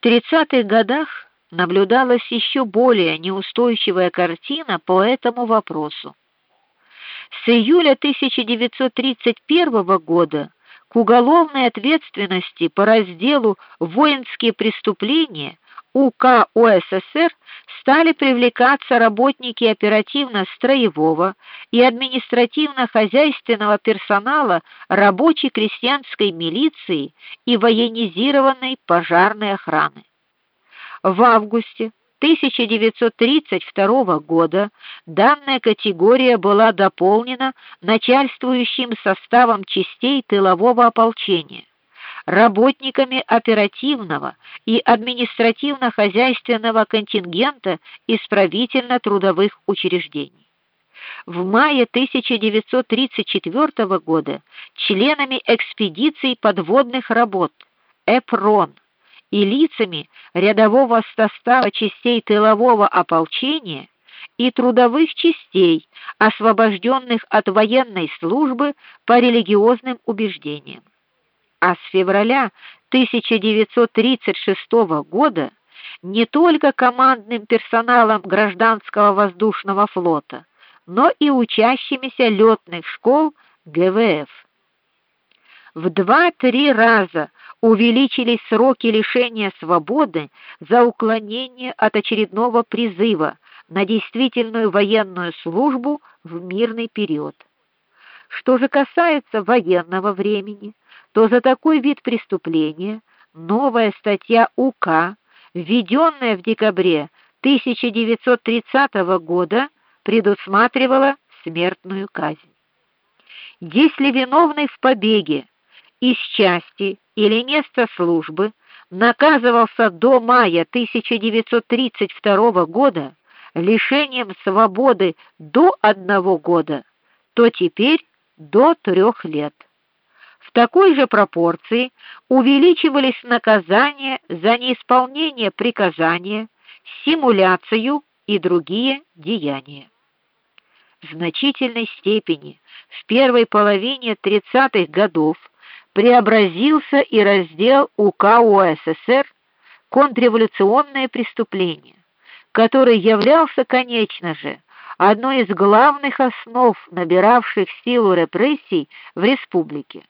В 30-х годах наблюдалась еще более неустойчивая картина по этому вопросу. С июля 1931 года к уголовной ответственности по разделу воинские преступления УК УССР стали привлекаться работники оперативно-строевого и административно-хозяйственного персонала рабочей крестьянской милиции и военизированной пожарной охраны. В августе 1932 года данная категория была дополнена начальствующим составом частей тылового ополчения работниками оперативного и административно-хозяйственного контингента исправительно-трудовых учреждений. В мае 1934 года членами экспедиции подводных работ ЭПРОН и лицами рядового состава частей тылового ополчения и трудовых частей, освобожденных от военной службы по религиозным убеждениям а с февраля 1936 года не только командным персоналом гражданского воздушного флота, но и учащимися летных школ ГВФ. В 2-3 раза увеличились сроки лишения свободы за уклонение от очередного призыва на действительную военную службу в мирный период. Что же касается военного времени, то за такой вид преступления новая статья УК, введенная в декабре 1930 года, предусматривала смертную казнь. Если виновный в побеге из части или места службы наказывался до мая 1932 года лишением свободы до одного года, то теперь до трех лет. В такой же пропорции увеличивались наказания за неисполнение приказания, симуляцию и другие деяния. В значительной степени в первой половине 30-х годов преобразился и раздел УК УССР контрреволюционные преступления, который являлся, конечно же, одной из главных основ набиравших силу репрессий в республике.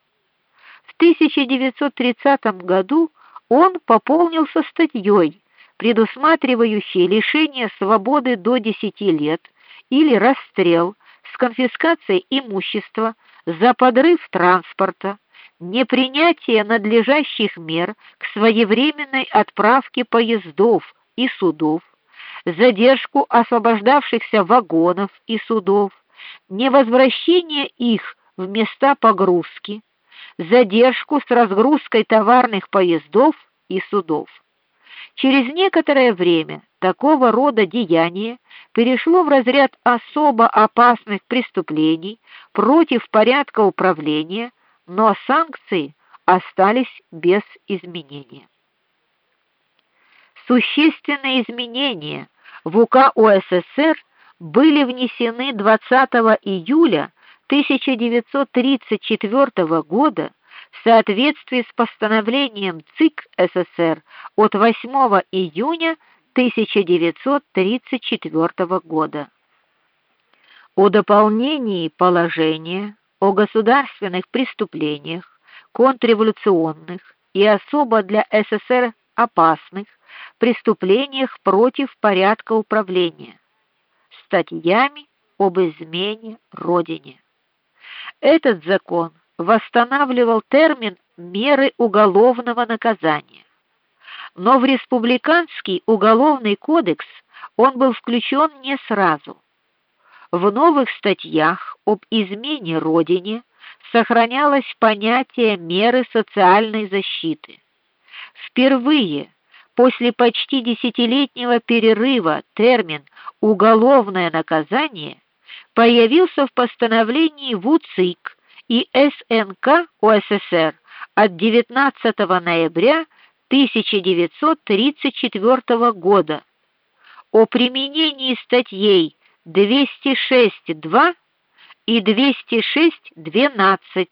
В 1930 году он пополнился статьей, предусматривающей лишение свободы до 10 лет или расстрел с конфискацией имущества за подрыв транспорта, непринятие надлежащих мер к своевременной отправке поездов и судов, задержку освобождавшихся вагонов и судов, невозвращение их в места погрузки, задержку с разгрузкой товарных поездов и судов. Через некоторое время такого рода деяние перешло в разряд особо опасных преступлений против порядка управления, но санкции остались без изменения. Существенные изменения в УК УССР были внесены 20 июля 1934 года в соответствии с постановлением ЦИК СССР от 8 июня 1934 года. О дополнении положения о государственных преступлениях, контрреволюционных и особо для СССР опасных преступлениях против порядка управления, статьями об измене родине. Этот закон восстанавливал термин меры уголовного наказания. Но в республиканский уголовный кодекс он был включен не сразу. В новых статьях об измене родине сохранялось понятие меры социальной защиты. Впервые После почти десятилетнего перерыва термин уголовное наказание появился в постановлении ВУЦИК и СНК УССР от 19 ноября 1934 года о применении статей 206.2 и 206.12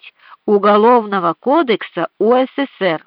Уголовного кодекса УССР